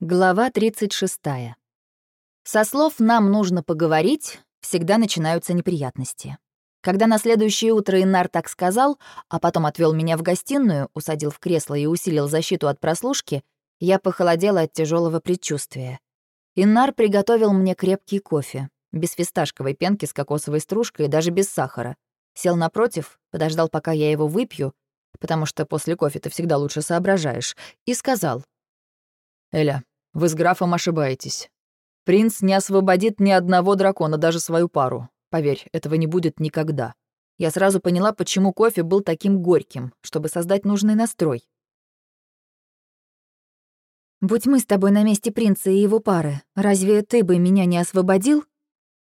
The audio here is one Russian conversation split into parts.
Глава 36. Со слов «нам нужно поговорить» всегда начинаются неприятности. Когда на следующее утро Иннар так сказал, а потом отвел меня в гостиную, усадил в кресло и усилил защиту от прослушки, я похолодела от тяжелого предчувствия. Иннар приготовил мне крепкий кофе, без фисташковой пенки с кокосовой стружкой и даже без сахара. Сел напротив, подождал, пока я его выпью, потому что после кофе ты всегда лучше соображаешь, и сказал. «Эля, вы с графом ошибаетесь. Принц не освободит ни одного дракона, даже свою пару. Поверь, этого не будет никогда. Я сразу поняла, почему кофе был таким горьким, чтобы создать нужный настрой. «Будь мы с тобой на месте принца и его пары, разве ты бы меня не освободил?»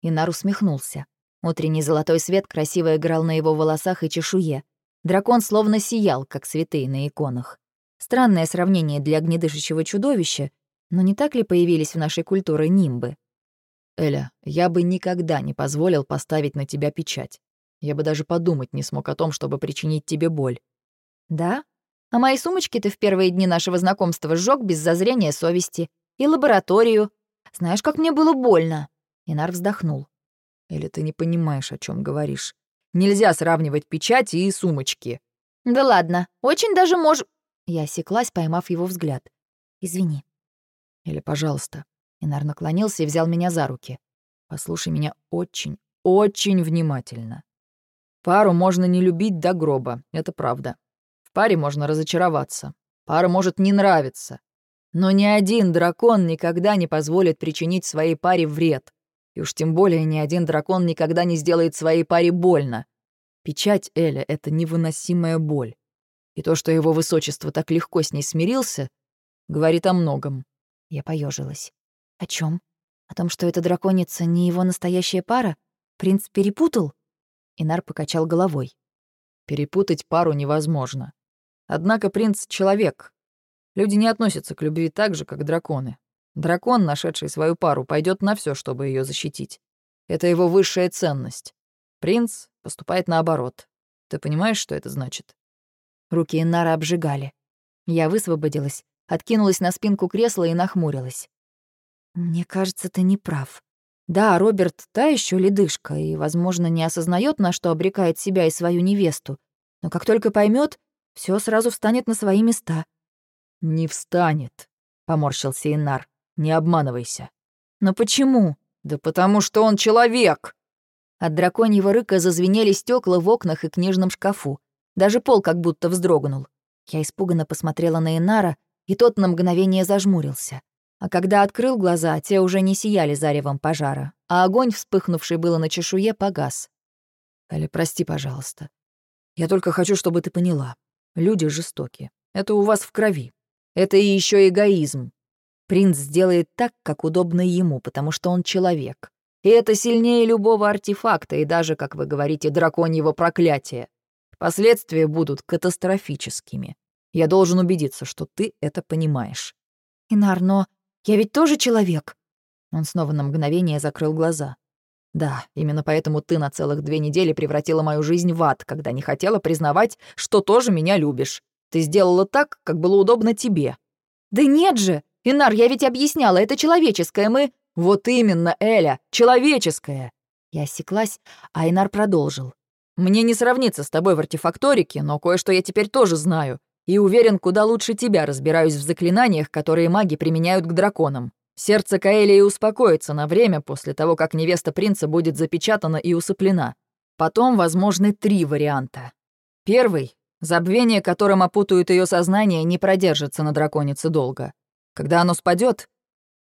Инар усмехнулся. Утренний золотой свет красиво играл на его волосах и чешуе. Дракон словно сиял, как святые на иконах. Странное сравнение для огнедышащего чудовища, но не так ли появились в нашей культуре нимбы? Эля, я бы никогда не позволил поставить на тебя печать. Я бы даже подумать не смог о том, чтобы причинить тебе боль. Да? А мои сумочки ты в первые дни нашего знакомства сжёг без зазрения совести. И лабораторию. Знаешь, как мне было больно. Инар вздохнул. Или ты не понимаешь, о чем говоришь. Нельзя сравнивать печати и сумочки. Да ладно, очень даже мож... Я осеклась, поймав его взгляд. Извини. Или, пожалуйста». Инар наклонился и взял меня за руки. «Послушай меня очень, очень внимательно. Пару можно не любить до гроба, это правда. В паре можно разочароваться. Пара может не нравиться. Но ни один дракон никогда не позволит причинить своей паре вред. И уж тем более ни один дракон никогда не сделает своей паре больно. Печать Эля — это невыносимая боль. И то, что его высочество так легко с ней смирился, говорит о многом. Я поежилась. О чем? О том, что эта драконица не его настоящая пара? Принц перепутал? Инар покачал головой. Перепутать пару невозможно. Однако принц — человек. Люди не относятся к любви так же, как драконы. Дракон, нашедший свою пару, пойдет на все, чтобы ее защитить. Это его высшая ценность. Принц поступает наоборот. Ты понимаешь, что это значит? Руки Инара обжигали. Я высвободилась, откинулась на спинку кресла и нахмурилась. «Мне кажется, ты не прав. Да, Роберт та еще ледышка и, возможно, не осознает, на что обрекает себя и свою невесту. Но как только поймет, все сразу встанет на свои места». «Не встанет», — поморщился Инар. «Не обманывайся». «Но почему?» «Да потому что он человек!» От драконьего рыка зазвенели стекла в окнах и книжном шкафу. Даже пол как будто вздрогнул. Я испуганно посмотрела на Инара, и тот на мгновение зажмурился. А когда открыл глаза, те уже не сияли заревом пожара, а огонь, вспыхнувший было на чешуе, погас. «Эля, прости, пожалуйста. Я только хочу, чтобы ты поняла. Люди жестоки. Это у вас в крови. Это и еще эгоизм. Принц сделает так, как удобно ему, потому что он человек. И это сильнее любого артефакта и даже, как вы говорите, драконьего проклятия. Последствия будут катастрофическими. Я должен убедиться, что ты это понимаешь». «Инар, но я ведь тоже человек». Он снова на мгновение закрыл глаза. «Да, именно поэтому ты на целых две недели превратила мою жизнь в ад, когда не хотела признавать, что тоже меня любишь. Ты сделала так, как было удобно тебе». «Да нет же! Инар, я ведь объясняла, это человеческое, мы...» «Вот именно, Эля, человеческое!» Я осеклась, а Инар продолжил. «Мне не сравниться с тобой в артефакторике, но кое-что я теперь тоже знаю. И уверен, куда лучше тебя разбираюсь в заклинаниях, которые маги применяют к драконам. Сердце Каэлии успокоится на время после того, как невеста принца будет запечатана и усыплена. Потом возможны три варианта. Первый — забвение, которым опутают ее сознание, не продержится на драконице долго. Когда оно спадет,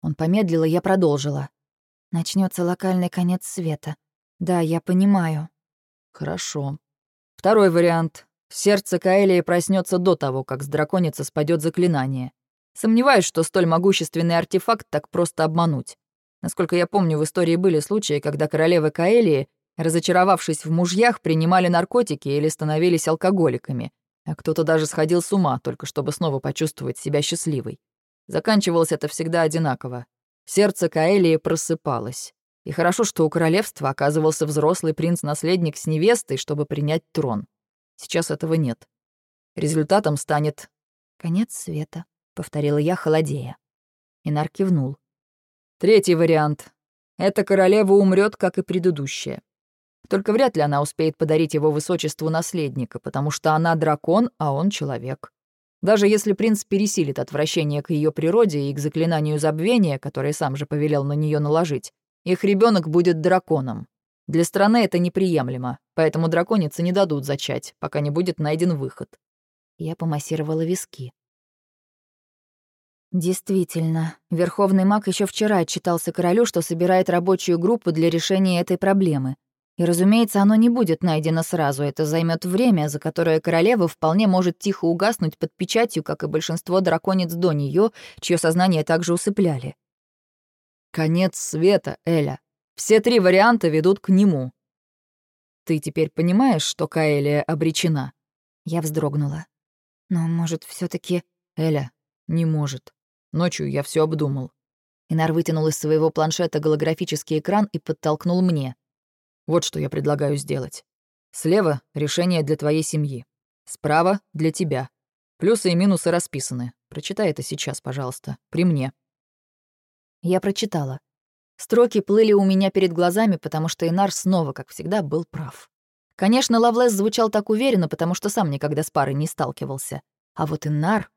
Он помедлил, и я продолжила. Начнется локальный конец света. Да, я понимаю. Хорошо. Второй вариант Сердце Каэлии проснется до того, как с драконицы спадет заклинание. Сомневаюсь, что столь могущественный артефакт так просто обмануть. Насколько я помню, в истории были случаи, когда королевы Каэлии, разочаровавшись в мужьях, принимали наркотики или становились алкоголиками, а кто-то даже сходил с ума, только чтобы снова почувствовать себя счастливой. Заканчивалось это всегда одинаково. Сердце Каэлии просыпалось. И хорошо, что у королевства оказывался взрослый принц-наследник с невестой, чтобы принять трон. Сейчас этого нет. Результатом станет... «Конец света», — повторила я, холодея. Инар кивнул. Третий вариант. Эта королева умрет, как и предыдущая. Только вряд ли она успеет подарить его высочеству наследника, потому что она дракон, а он человек. Даже если принц пересилит отвращение к ее природе и к заклинанию забвения, которое сам же повелел на нее наложить, их ребенок будет драконом. Для страны это неприемлемо, поэтому драконицы не дадут зачать, пока не будет найден выход. Я помассировала виски. Действительно, Верховный маг еще вчера отчитался королю, что собирает рабочую группу для решения этой проблемы. И, разумеется, оно не будет найдено сразу, это займет время, за которое королева вполне может тихо угаснуть под печатью, как и большинство драконец до нее, чье сознание также усыпляли. Конец света, Эля. Все три варианта ведут к нему. Ты теперь понимаешь, что Каэлия обречена? Я вздрогнула. Но, может, все таки Эля, не может. Ночью я все обдумал. Инар вытянул из своего планшета голографический экран и подтолкнул мне. Вот что я предлагаю сделать. Слева — решение для твоей семьи. Справа — для тебя. Плюсы и минусы расписаны. Прочитай это сейчас, пожалуйста. При мне. Я прочитала. Строки плыли у меня перед глазами, потому что Инар снова, как всегда, был прав. Конечно, Лавлес звучал так уверенно, потому что сам никогда с парой не сталкивался. А вот Инар...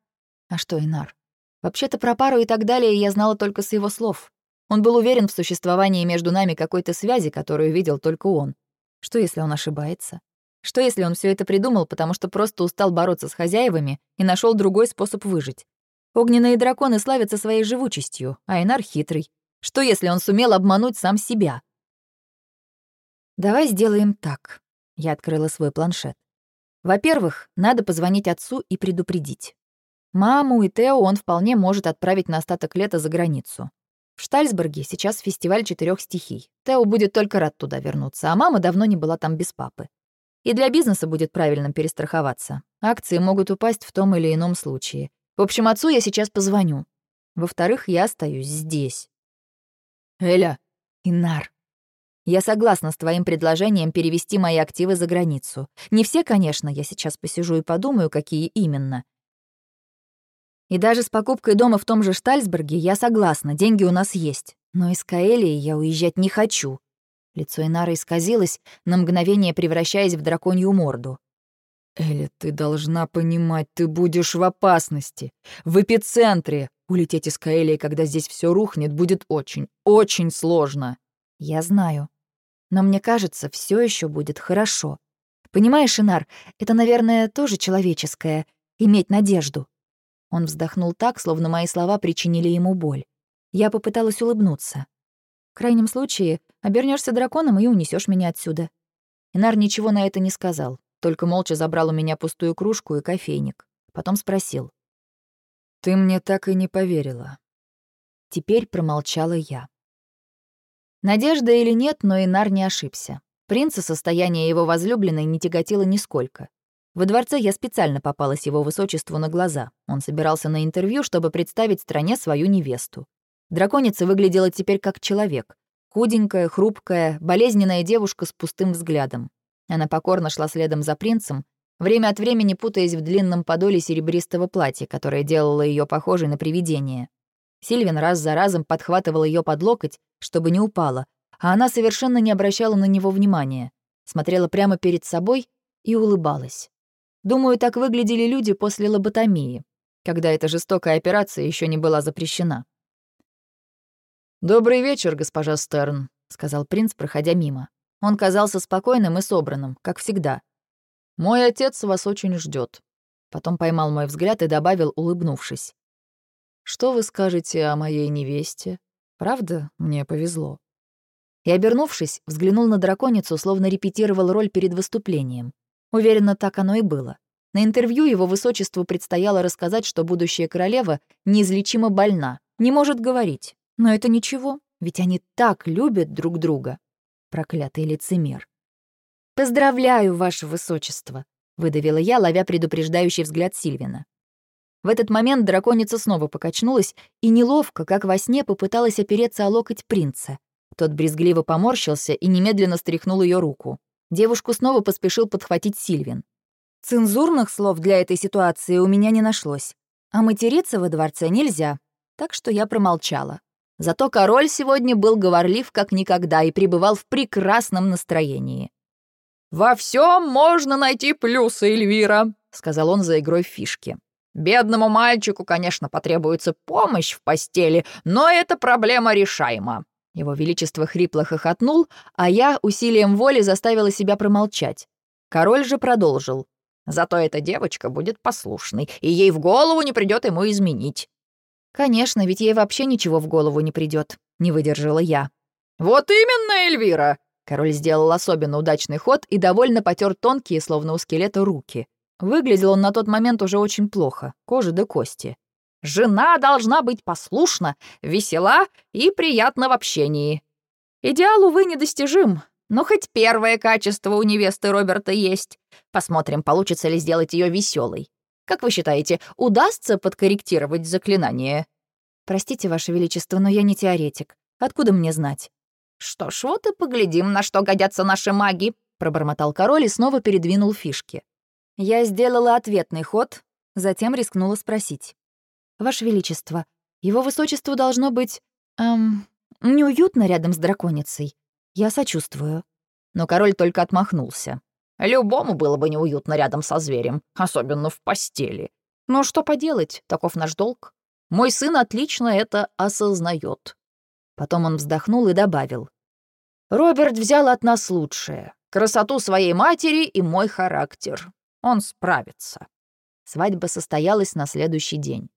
А что Инар? Вообще-то про пару и так далее я знала только с его слов. Он был уверен в существовании между нами какой-то связи, которую видел только он. Что, если он ошибается? Что, если он все это придумал, потому что просто устал бороться с хозяевами и нашел другой способ выжить? Огненные драконы славятся своей живучестью, а Инар хитрый. Что, если он сумел обмануть сам себя? «Давай сделаем так», — я открыла свой планшет. «Во-первых, надо позвонить отцу и предупредить. Маму и Тео он вполне может отправить на остаток лета за границу. В Штальсберге сейчас фестиваль четырех стихий. Тео будет только рад туда вернуться, а мама давно не была там без папы. И для бизнеса будет правильным перестраховаться. Акции могут упасть в том или ином случае. В общем, отцу я сейчас позвоню. Во-вторых, я остаюсь здесь. Эля. Инар. Я согласна с твоим предложением перевести мои активы за границу. Не все, конечно, я сейчас посижу и подумаю, какие именно. И даже с покупкой дома в том же Штальсберге я согласна, деньги у нас есть. Но из Каэлии я уезжать не хочу. Лицо Инары исказилось, на мгновение превращаясь в драконью морду. «Эля, ты должна понимать, ты будешь в опасности, в эпицентре. Улететь из Каэлии, когда здесь все рухнет, будет очень, очень сложно». «Я знаю. Но мне кажется, все еще будет хорошо. Понимаешь, Инар, это, наверное, тоже человеческое — иметь надежду. Он вздохнул так, словно мои слова причинили ему боль. Я попыталась улыбнуться. В крайнем случае, обернешься драконом и унесешь меня отсюда. Инар ничего на это не сказал, только молча забрал у меня пустую кружку и кофейник. Потом спросил. «Ты мне так и не поверила». Теперь промолчала я. Надежда или нет, но Инар не ошибся. Принца состояние его возлюбленной не тяготило нисколько. Во дворце я специально попалась его высочеству на глаза. Он собирался на интервью, чтобы представить стране свою невесту. Драконица выглядела теперь как человек. Худенькая, хрупкая, болезненная девушка с пустым взглядом. Она покорно шла следом за принцем, время от времени путаясь в длинном подоле серебристого платья, которое делало ее похожей на привидение. Сильвин раз за разом подхватывал ее под локоть, чтобы не упала, а она совершенно не обращала на него внимания, смотрела прямо перед собой и улыбалась. Думаю, так выглядели люди после лоботомии, когда эта жестокая операция еще не была запрещена. «Добрый вечер, госпожа Стерн», — сказал принц, проходя мимо. Он казался спокойным и собранным, как всегда. «Мой отец вас очень ждет. Потом поймал мой взгляд и добавил, улыбнувшись. «Что вы скажете о моей невесте? Правда, мне повезло». И, обернувшись, взглянул на драконицу, словно репетировал роль перед выступлением. Уверена, так оно и было. На интервью его высочеству предстояло рассказать, что будущая королева неизлечимо больна, не может говорить. Но это ничего, ведь они так любят друг друга. Проклятый лицемер. «Поздравляю, ваше высочество», — выдавила я, ловя предупреждающий взгляд Сильвина. В этот момент драконица снова покачнулась и неловко, как во сне, попыталась опереться о локоть принца. Тот брезгливо поморщился и немедленно стряхнул ее руку. Девушку снова поспешил подхватить Сильвин. Цензурных слов для этой ситуации у меня не нашлось. А материться во дворце нельзя. так что я промолчала. Зато король сегодня был говорлив как никогда и пребывал в прекрасном настроении. «Во всем можно найти плюсы, Эльвира», — сказал он за игрой фишки. «Бедному мальчику, конечно, потребуется помощь в постели, но эта проблема решаема». Его Величество хрипло хохотнул, а я усилием воли заставила себя промолчать. Король же продолжил. «Зато эта девочка будет послушной, и ей в голову не придет ему изменить. «Конечно, ведь ей вообще ничего в голову не придет, не выдержала я. «Вот именно, Эльвира!» Король сделал особенно удачный ход и довольно потер тонкие, словно у скелета, руки. Выглядел он на тот момент уже очень плохо, кожа до кости. «Жена должна быть послушна, весела и приятна в общении. Идеал, увы, недостижим, но хоть первое качество у невесты Роберта есть. Посмотрим, получится ли сделать ее веселой. Как вы считаете, удастся подкорректировать заклинание?» «Простите, Ваше Величество, но я не теоретик. Откуда мне знать?» «Что ж, вот и поглядим, на что годятся наши маги», — пробормотал король и снова передвинул фишки. Я сделала ответный ход, затем рискнула спросить. «Ваше Величество, его высочеству должно быть... эм... неуютно рядом с драконицей. Я сочувствую». Но король только отмахнулся. Любому было бы неуютно рядом со зверем, особенно в постели. Но что поделать, таков наш долг. Мой сын отлично это осознает. Потом он вздохнул и добавил. «Роберт взял от нас лучшее. Красоту своей матери и мой характер. Он справится». Свадьба состоялась на следующий день.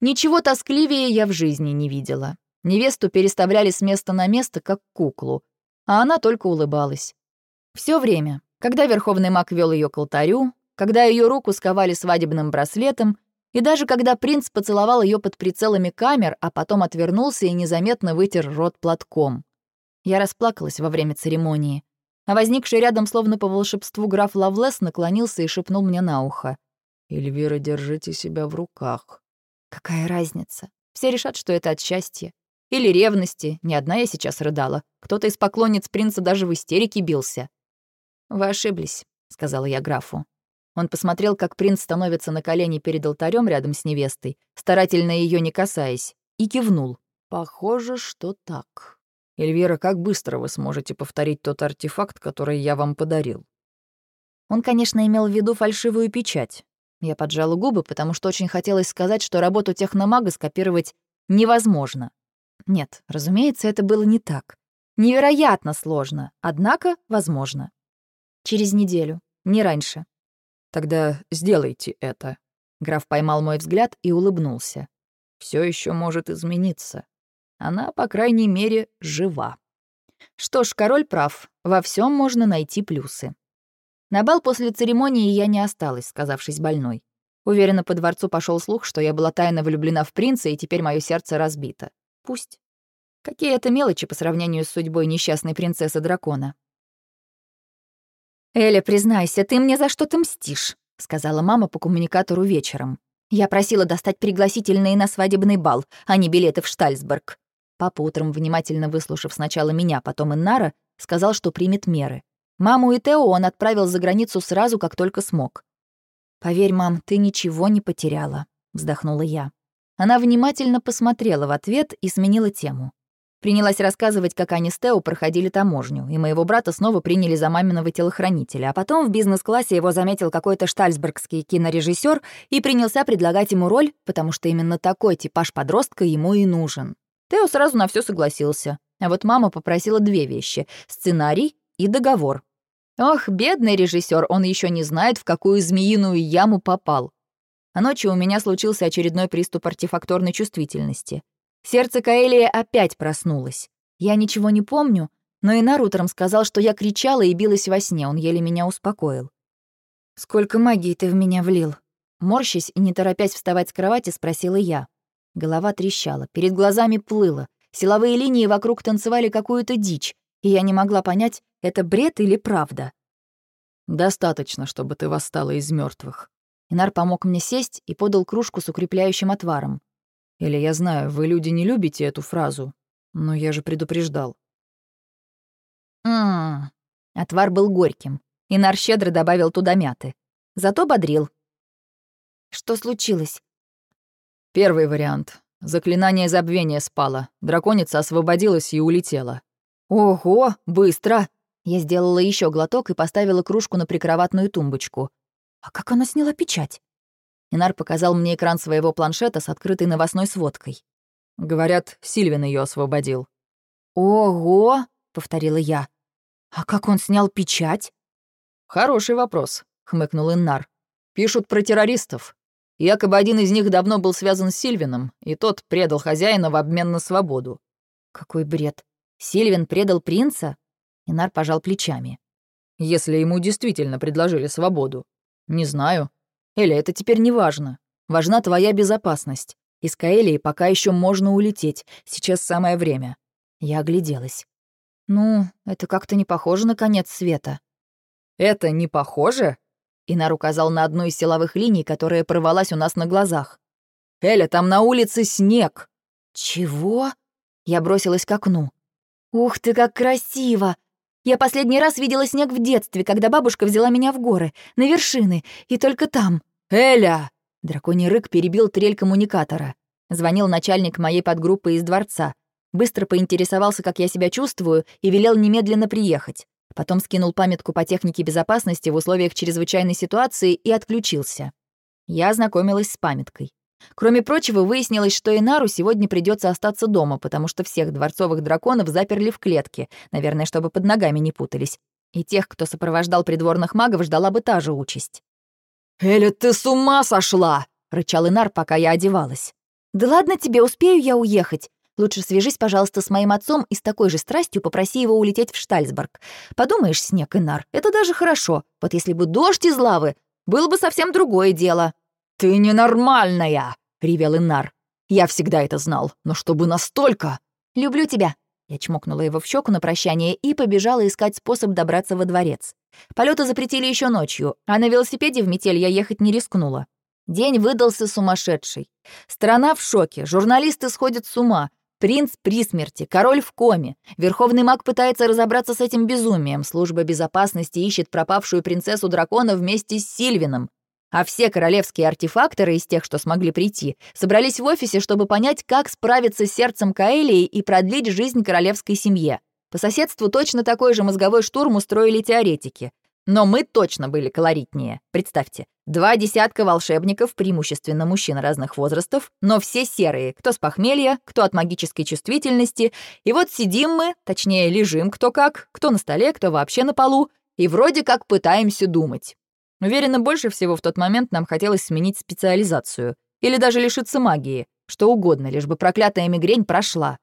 Ничего тоскливее я в жизни не видела. Невесту переставляли с места на место, как куклу, а она только улыбалась. Все время, когда верховный маг вел ее к алтарю, когда ее руку сковали свадебным браслетом, и даже когда принц поцеловал ее под прицелами камер, а потом отвернулся и незаметно вытер рот платком. Я расплакалась во время церемонии, а возникший рядом словно по волшебству граф Лавлес наклонился и шепнул мне на ухо. «Эльвира, держите себя в руках». Какая разница? Все решат, что это от счастья. Или ревности. Не одна я сейчас рыдала. Кто-то из поклонниц принца даже в истерике бился. «Вы ошиблись», — сказала я графу. Он посмотрел, как принц становится на колени перед алтарем рядом с невестой, старательно ее не касаясь, и кивнул. «Похоже, что так. Эльвира, как быстро вы сможете повторить тот артефакт, который я вам подарил?» Он, конечно, имел в виду фальшивую печать. Я поджала губы, потому что очень хотелось сказать, что работу техномага скопировать невозможно. Нет, разумеется, это было не так. Невероятно сложно, однако возможно. Через неделю, не раньше. Тогда сделайте это. Граф поймал мой взгляд и улыбнулся. Все еще может измениться. Она, по крайней мере, жива. Что ж, король прав. Во всем можно найти плюсы. На бал после церемонии я не осталась, сказавшись больной. Уверена, по дворцу пошел слух, что я была тайно влюблена в принца, и теперь мое сердце разбито. Пусть. Какие это мелочи по сравнению с судьбой несчастной принцессы дракона. «Эля, признайся, ты мне за что-то мстишь», — сказала мама по коммуникатору вечером. «Я просила достать пригласительные на свадебный бал, а не билеты в Штальсберг». Папа утром, внимательно выслушав сначала меня, потом Иннара, сказал, что примет меры. Маму и Тео он отправил за границу сразу, как только смог. «Поверь, мам, ты ничего не потеряла», — вздохнула я. Она внимательно посмотрела в ответ и сменила тему. Принялась рассказывать, как они с Тео проходили таможню, и моего брата снова приняли за маминого телохранителя, а потом в бизнес-классе его заметил какой-то штальсбергский кинорежиссер и принялся предлагать ему роль, потому что именно такой типаж подростка ему и нужен. Тео сразу на все согласился. А вот мама попросила две вещи — сценарий и договор. Ох, бедный режиссер, он еще не знает, в какую змеиную яму попал. А ночью у меня случился очередной приступ артефакторной чувствительности. Сердце Каэлии опять проснулось. Я ничего не помню, но Инар утром сказал, что я кричала и билась во сне, он еле меня успокоил. «Сколько магии ты в меня влил?» Морщась и не торопясь вставать с кровати, спросила я. Голова трещала, перед глазами плыла, силовые линии вокруг танцевали какую-то дичь, и я не могла понять, это бред или правда. «Достаточно, чтобы ты восстала из мертвых. Инар помог мне сесть и подал кружку с укрепляющим отваром. Или я знаю, вы, люди, не любите эту фразу, но я же предупреждал. Ммм. Отвар был горьким. и Нар щедро добавил туда мяты. Зато бодрил. Что случилось? Первый вариант. Заклинание забвения спало. Драконица освободилась и улетела. Ого, быстро! Я сделала еще глоток и поставила кружку на прикроватную тумбочку. А как она сняла печать? Инар показал мне экран своего планшета с открытой новостной сводкой. Говорят, Сильвин ее освободил. «Ого!» — повторила я. «А как он снял печать?» «Хороший вопрос», — хмыкнул Иннар. «Пишут про террористов. Якобы один из них давно был связан с Сильвином, и тот предал хозяина в обмен на свободу». «Какой бред! Сильвин предал принца?» Инар пожал плечами. «Если ему действительно предложили свободу. Не знаю. Эля, это теперь не важно. Важна твоя безопасность. Из Каэлии пока еще можно улететь. Сейчас самое время». Я огляделась. «Ну, это как-то не похоже на конец света». «Это не похоже?» Инар указал на одну из силовых линий, которая порвалась у нас на глазах. «Эля, там на улице снег!» «Чего?» Я бросилась к окну. «Ух ты, как красиво! Я последний раз видела снег в детстве, когда бабушка взяла меня в горы, на вершины, и только там». «Эля!» Драконий рык перебил трель коммуникатора. Звонил начальник моей подгруппы из дворца. Быстро поинтересовался, как я себя чувствую, и велел немедленно приехать. Потом скинул памятку по технике безопасности в условиях чрезвычайной ситуации и отключился. Я ознакомилась с памяткой. Кроме прочего, выяснилось, что Инару сегодня придется остаться дома, потому что всех дворцовых драконов заперли в клетке, наверное, чтобы под ногами не путались. И тех, кто сопровождал придворных магов, ждала бы та же участь. «Эля, ты с ума сошла!» — рычал Инар, пока я одевалась. «Да ладно тебе, успею я уехать. Лучше свяжись, пожалуйста, с моим отцом и с такой же страстью попроси его улететь в Штальсберг. Подумаешь, снег и нар, это даже хорошо. Вот если бы дождь из лавы, было бы совсем другое дело». «Ты ненормальная!» — ревел Инар. «Я всегда это знал, но чтобы настолько...» «Люблю тебя!» Я чмокнула его в щеку на прощание и побежала искать способ добраться во дворец. Полеты запретили еще ночью, а на велосипеде в метель я ехать не рискнула. День выдался сумасшедший. Страна в шоке, журналисты сходят с ума, Принц при смерти, король в коме. Верховный маг пытается разобраться с этим безумием. Служба безопасности ищет пропавшую принцессу дракона вместе с Сильвином. А все королевские артефакторы из тех, что смогли прийти, собрались в офисе, чтобы понять, как справиться с сердцем Каэлии и продлить жизнь королевской семье. По соседству точно такой же мозговой штурм устроили теоретики. Но мы точно были колоритнее. Представьте, два десятка волшебников, преимущественно мужчин разных возрастов, но все серые, кто с похмелья, кто от магической чувствительности. И вот сидим мы, точнее, лежим кто как, кто на столе, кто вообще на полу, и вроде как пытаемся думать. Уверена, больше всего в тот момент нам хотелось сменить специализацию или даже лишиться магии, что угодно, лишь бы проклятая мигрень прошла.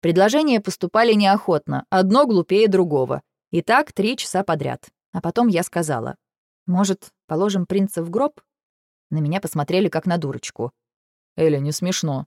Предложения поступали неохотно, одно глупее другого. И так три часа подряд. А потом я сказала, «Может, положим принца в гроб?» На меня посмотрели как на дурочку. «Эля, не смешно».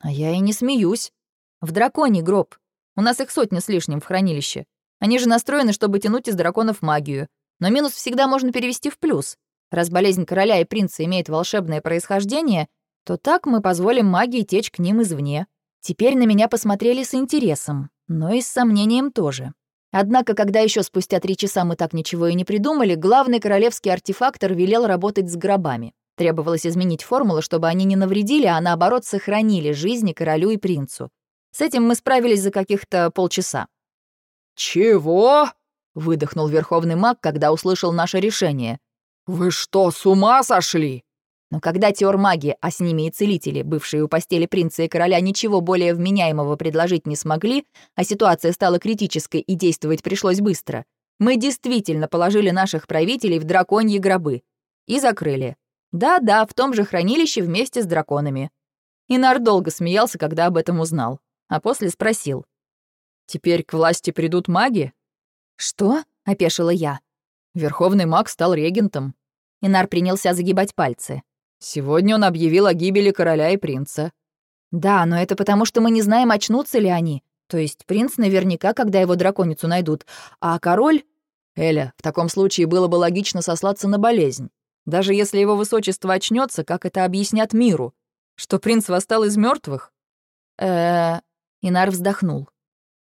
«А я и не смеюсь. В драконий гроб. У нас их сотня с лишним в хранилище. Они же настроены, чтобы тянуть из драконов магию. Но минус всегда можно перевести в плюс. Раз болезнь короля и принца имеет волшебное происхождение, то так мы позволим магии течь к ним извне. Теперь на меня посмотрели с интересом, но и с сомнением тоже. Однако, когда еще спустя три часа мы так ничего и не придумали, главный королевский артефактор велел работать с гробами. Требовалось изменить формулу, чтобы они не навредили, а наоборот сохранили жизни королю и принцу. С этим мы справились за каких-то полчаса. «Чего?» — выдохнул верховный маг, когда услышал наше решение. «Вы что, с ума сошли?» Но когда теормаги, а с ними и целители, бывшие у постели принца и короля, ничего более вменяемого предложить не смогли, а ситуация стала критической и действовать пришлось быстро, мы действительно положили наших правителей в драконьи гробы. И закрыли. Да-да, в том же хранилище вместе с драконами. Инар долго смеялся, когда об этом узнал, а после спросил. «Теперь к власти придут маги?» «Что?» — опешила я. Верховный маг стал регентом. Инар принялся загибать пальцы. Сегодня он объявил о гибели короля и принца. Да, но это потому, что мы не знаем, очнутся ли они. То есть принц наверняка, когда его драконицу найдут, а король... Эля, в таком случае было бы логично сослаться на болезнь. Даже если его высочество очнется, как это объяснят миру? Что принц восстал из мертвых? э Инар вздохнул.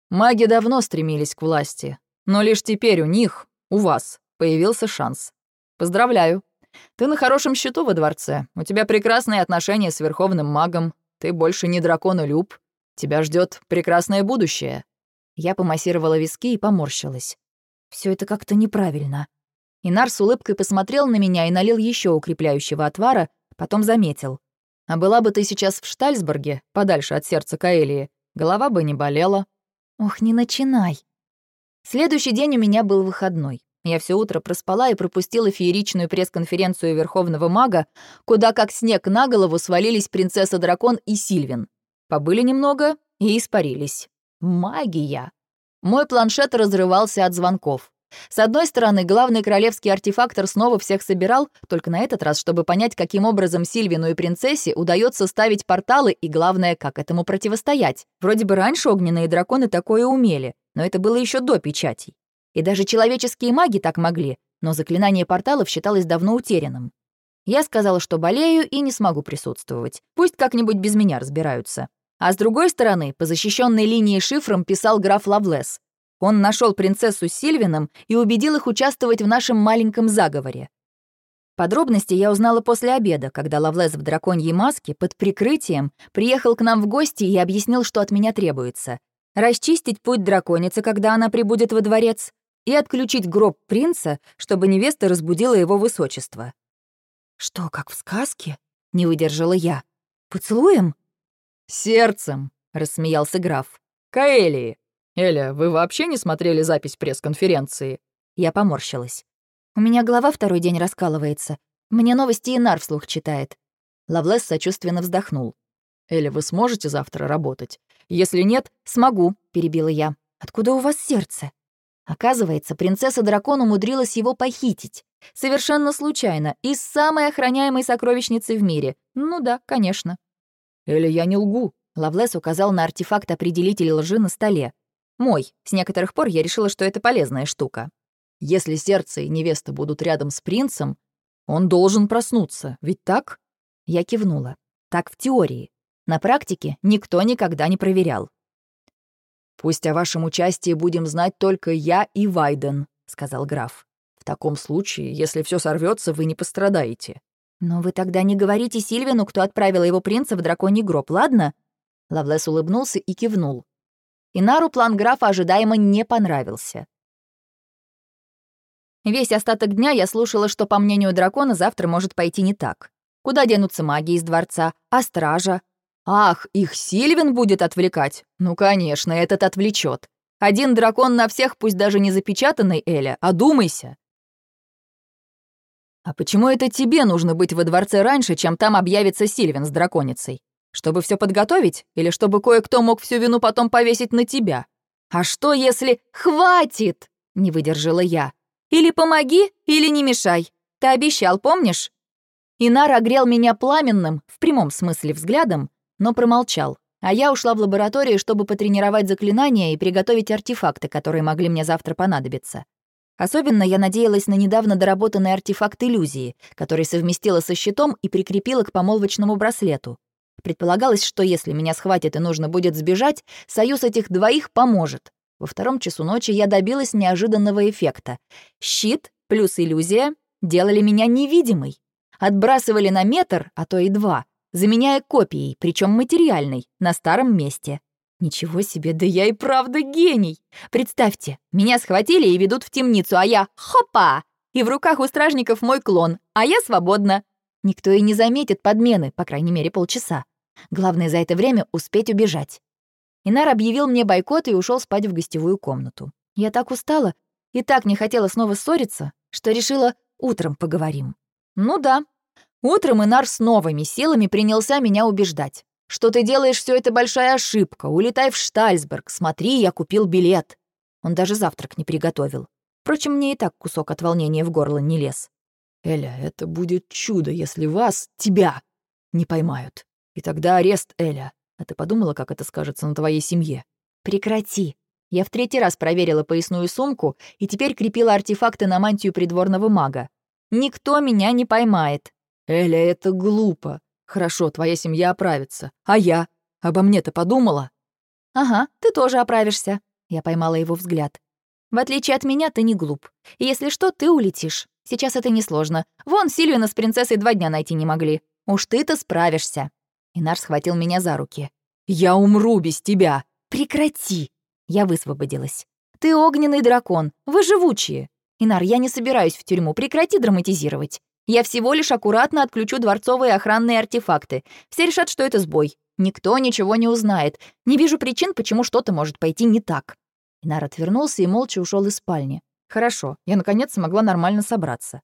Маги давно стремились к власти, но лишь теперь у них, у вас, появился шанс. Поздравляю. Ты на хорошем счету во дворце. У тебя прекрасные отношения с верховным магом. ты больше не драконолюб. Тебя ждет прекрасное будущее». Я помассировала виски и поморщилась. Все это как-то неправильно. Инар с улыбкой посмотрел на меня и налил еще укрепляющего отвара, потом заметил. «А была бы ты сейчас в Штальсбурге, подальше от сердца Каэлии, голова бы не болела». «Ох, не начинай». Следующий день у меня был выходной. Я все утро проспала и пропустила фееричную пресс-конференцию Верховного Мага, куда как снег на голову свалились принцесса-дракон и Сильвин. Побыли немного и испарились. Магия! Мой планшет разрывался от звонков. С одной стороны, главный королевский артефактор снова всех собирал, только на этот раз, чтобы понять, каким образом Сильвину и принцессе удается ставить порталы и, главное, как этому противостоять. Вроде бы раньше огненные драконы такое умели, но это было еще до печатей. И даже человеческие маги так могли, но заклинание порталов считалось давно утерянным. Я сказала, что болею и не смогу присутствовать. Пусть как-нибудь без меня разбираются. А с другой стороны, по защищенной линии шифром писал граф Лавлес. Он нашел принцессу Сильвином и убедил их участвовать в нашем маленьком заговоре. Подробности я узнала после обеда, когда Лавлес в драконьей маске под прикрытием приехал к нам в гости и объяснил, что от меня требуется. Расчистить путь драконицы, когда она прибудет во дворец, и отключить гроб принца, чтобы невеста разбудила его высочество. «Что, как в сказке?» — не выдержала я. «Поцелуем?» «Сердцем», — рассмеялся граф. «Каэлии. Эля, вы вообще не смотрели запись пресс-конференции?» Я поморщилась. «У меня голова второй день раскалывается. Мне новости Инар вслух читает». Лавлес сочувственно вздохнул. «Эля, вы сможете завтра работать? Если нет...» «Смогу», — перебила я. «Откуда у вас сердце?» Оказывается, принцесса-дракон умудрилась его похитить. Совершенно случайно, из самой охраняемой сокровищницы в мире. Ну да, конечно. «Эля, я не лгу», — Лавлес указал на артефакт-определитель лжи на столе. «Мой. С некоторых пор я решила, что это полезная штука». «Если сердце и невеста будут рядом с принцем, он должен проснуться, ведь так?» Я кивнула. «Так в теории. На практике никто никогда не проверял. «Пусть о вашем участии будем знать только я и Вайден», — сказал граф. «В таком случае, если все сорвется, вы не пострадаете». «Но вы тогда не говорите Сильвину, кто отправил его принца в драконий гроб, ладно?» Лавлес улыбнулся и кивнул. Инару план графа ожидаемо не понравился. Весь остаток дня я слушала, что, по мнению дракона, завтра может пойти не так. Куда денутся маги из дворца, а стража, Ах, их Сильвин будет отвлекать? Ну, конечно, этот отвлечет. Один дракон на всех, пусть даже не запечатанный, Эля, одумайся. А почему это тебе нужно быть во дворце раньше, чем там объявится Сильвин с драконицей? Чтобы все подготовить? Или чтобы кое-кто мог всю вину потом повесить на тебя? А что если... Хватит! Не выдержала я. Или помоги, или не мешай. Ты обещал, помнишь? Инар огрел меня пламенным, в прямом смысле взглядом, но промолчал. А я ушла в лабораторию, чтобы потренировать заклинания и приготовить артефакты, которые могли мне завтра понадобиться. Особенно я надеялась на недавно доработанный артефакт иллюзии, который совместила со щитом и прикрепила к помолвочному браслету. Предполагалось, что если меня схватят и нужно будет сбежать, союз этих двоих поможет. Во втором часу ночи я добилась неожиданного эффекта. Щит плюс иллюзия делали меня невидимой. Отбрасывали на метр, а то и два, заменяя копией, причем материальной, на старом месте. Ничего себе, да я и правда гений! Представьте, меня схватили и ведут в темницу, а я — хопа! И в руках у стражников мой клон, а я свободна. Никто и не заметит подмены, по крайней мере, полчаса. Главное за это время успеть убежать. Инар объявил мне бойкот и ушел спать в гостевую комнату. Я так устала и так не хотела снова ссориться, что решила, утром поговорим. Ну да, Утром Инар с новыми силами принялся меня убеждать. «Что ты делаешь, все это большая ошибка. Улетай в Штальсберг. Смотри, я купил билет». Он даже завтрак не приготовил. Впрочем, мне и так кусок от волнения в горло не лез. «Эля, это будет чудо, если вас, тебя, не поймают. И тогда арест, Эля. А ты подумала, как это скажется на твоей семье?» «Прекрати». Я в третий раз проверила поясную сумку и теперь крепила артефакты на мантию придворного мага. «Никто меня не поймает». «Эля, это глупо. Хорошо, твоя семья оправится. А я? Обо мне-то подумала?» «Ага, ты тоже оправишься», — я поймала его взгляд. «В отличие от меня, ты не глуп. Если что, ты улетишь. Сейчас это несложно. Вон Сильвина с принцессой два дня найти не могли. Уж ты-то справишься». Инар схватил меня за руки. «Я умру без тебя!» «Прекрати!» Я высвободилась. «Ты огненный дракон, вы живучие. Инар, я не собираюсь в тюрьму, прекрати драматизировать. Я всего лишь аккуратно отключу дворцовые охранные артефакты. Все решат, что это сбой. Никто ничего не узнает. Не вижу причин, почему что-то может пойти не так». Инар отвернулся и молча ушел из спальни. «Хорошо, я наконец смогла нормально собраться».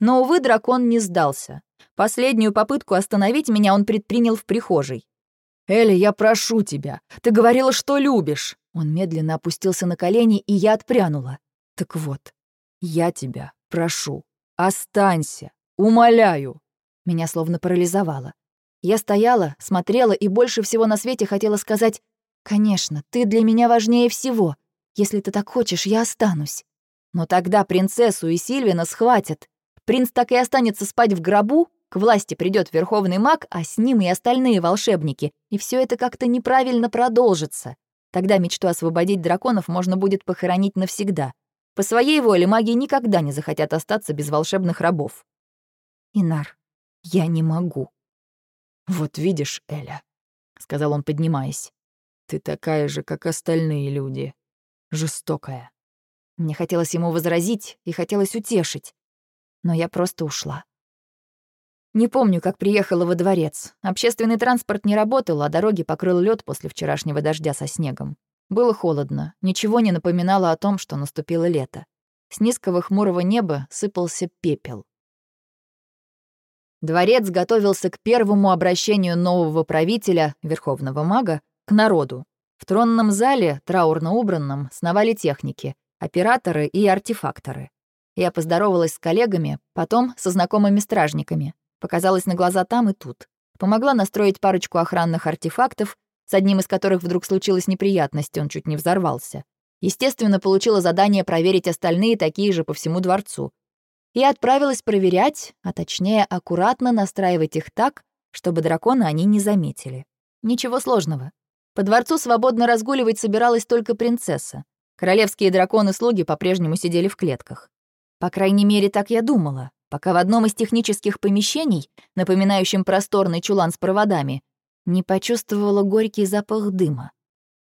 Но, увы, дракон не сдался. Последнюю попытку остановить меня он предпринял в прихожей. «Эля, я прошу тебя. Ты говорила, что любишь». Он медленно опустился на колени, и я отпрянула. «Так вот, я тебя прошу, останься, умоляю». Меня словно парализовало. Я стояла, смотрела и больше всего на свете хотела сказать «Конечно, ты для меня важнее всего. Если ты так хочешь, я останусь». Но тогда принцессу и Сильвина схватят. Принц так и останется спать в гробу, к власти придет верховный маг, а с ним и остальные волшебники, и все это как-то неправильно продолжится. Тогда мечту освободить драконов можно будет похоронить навсегда. По своей воле маги никогда не захотят остаться без волшебных рабов. Инар, я не могу. Вот видишь, Эля, сказал он, поднимаясь. Ты такая же, как остальные люди. Жестокая. Мне хотелось ему возразить и хотелось утешить. Но я просто ушла. Не помню, как приехала во дворец. Общественный транспорт не работал, а дороги покрыл лед после вчерашнего дождя со снегом. Было холодно, ничего не напоминало о том, что наступило лето. С низкого хмурого неба сыпался пепел. Дворец готовился к первому обращению нового правителя, верховного мага, к народу. В тронном зале, траурно убранном, сновали техники, операторы и артефакторы. Я поздоровалась с коллегами, потом со знакомыми стражниками. Показалась на глаза там и тут. Помогла настроить парочку охранных артефактов, с одним из которых вдруг случилась неприятность, он чуть не взорвался. Естественно, получила задание проверить остальные такие же по всему дворцу. И отправилась проверять, а точнее аккуратно настраивать их так, чтобы дракона они не заметили. Ничего сложного. По дворцу свободно разгуливать собиралась только принцесса. Королевские драконы-слуги по-прежнему сидели в клетках. По крайней мере, так я думала, пока в одном из технических помещений, напоминающем просторный чулан с проводами, не почувствовала горький запах дыма.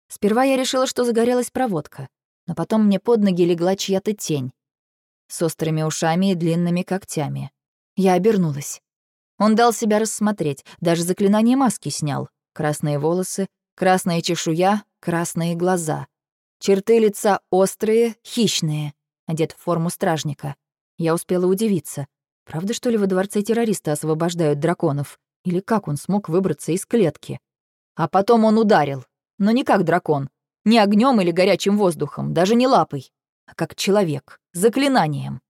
Сперва я решила, что загорелась проводка, но потом мне под ноги легла чья-то тень с острыми ушами и длинными когтями. Я обернулась. Он дал себя рассмотреть, даже заклинание маски снял. Красные волосы, красная чешуя, красные глаза. Черты лица острые, хищные, одет в форму стражника. Я успела удивиться. Правда, что ли, во дворце террористы освобождают драконов? Или как он смог выбраться из клетки? А потом он ударил. Но не как дракон. Не огнем или горячим воздухом, даже не лапой. А как человек. Заклинанием.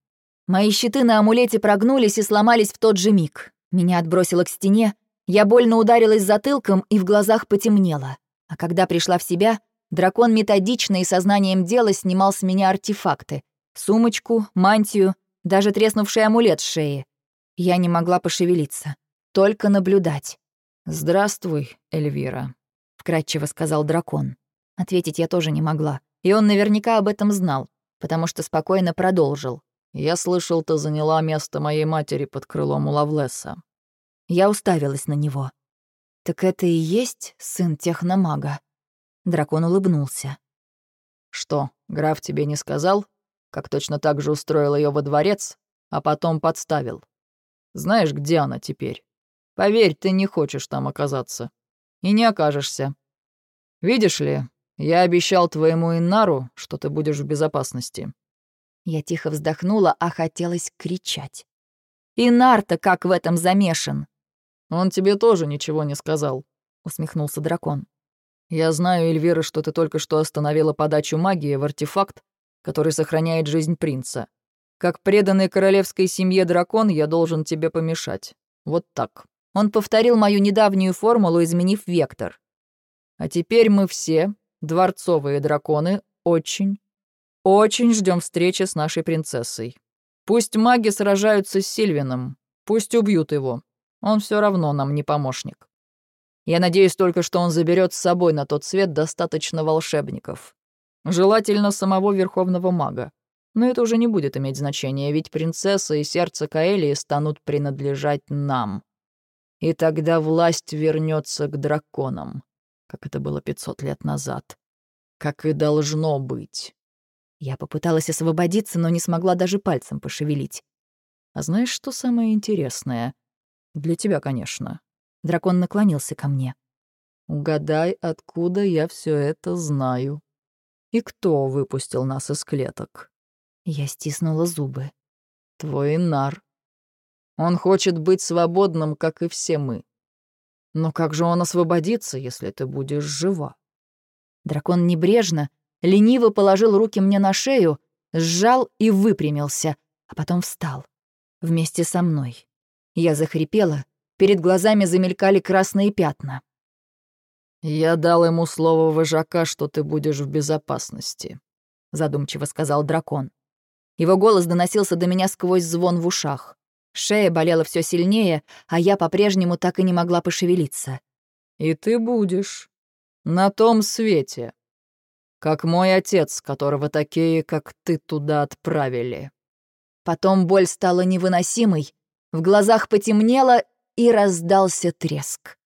Мои щиты на амулете прогнулись и сломались в тот же миг. Меня отбросило к стене, я больно ударилась затылком и в глазах потемнело. А когда пришла в себя, дракон методично и сознанием дела снимал с меня артефакты. Сумочку, мантию, даже треснувший амулет с шеи. Я не могла пошевелиться только наблюдать. «Здравствуй, Эльвира», — вкратчиво сказал дракон. Ответить я тоже не могла, и он наверняка об этом знал, потому что спокойно продолжил. «Я слышал, ты заняла место моей матери под крылом у Лавлеса». Я уставилась на него. «Так это и есть сын техномага?» Дракон улыбнулся. «Что, граф тебе не сказал? Как точно так же устроил ее во дворец, а потом подставил? Знаешь, где она теперь?» Поверь, ты не хочешь там оказаться. И не окажешься. Видишь ли, я обещал твоему Иннару, что ты будешь в безопасности». Я тихо вздохнула, а хотелось кричать. «Инар-то как в этом замешан?» «Он тебе тоже ничего не сказал», — усмехнулся дракон. «Я знаю, Эльвира, что ты только что остановила подачу магии в артефакт, который сохраняет жизнь принца. Как преданный королевской семье дракон, я должен тебе помешать. Вот так». Он повторил мою недавнюю формулу, изменив вектор. А теперь мы все, дворцовые драконы, очень, очень ждем встречи с нашей принцессой. Пусть маги сражаются с Сильвином, пусть убьют его. Он все равно нам не помощник. Я надеюсь только, что он заберет с собой на тот свет достаточно волшебников. Желательно самого верховного мага. Но это уже не будет иметь значения, ведь принцесса и сердце Каэлии станут принадлежать нам. И тогда власть вернется к драконам, как это было 500 лет назад. Как и должно быть. Я попыталась освободиться, но не смогла даже пальцем пошевелить. А знаешь, что самое интересное? Для тебя, конечно. Дракон наклонился ко мне. Угадай, откуда я все это знаю. И кто выпустил нас из клеток? Я стиснула зубы. Твой нар. Он хочет быть свободным, как и все мы. Но как же он освободится, если ты будешь жива? Дракон небрежно, лениво положил руки мне на шею, сжал и выпрямился, а потом встал. Вместе со мной. Я захрипела, перед глазами замелькали красные пятна. «Я дал ему слово вожака, что ты будешь в безопасности», — задумчиво сказал дракон. Его голос доносился до меня сквозь звон в ушах. Шея болела все сильнее, а я по-прежнему так и не могла пошевелиться. «И ты будешь. На том свете. Как мой отец, которого такие, как ты, туда отправили». Потом боль стала невыносимой, в глазах потемнело и раздался треск.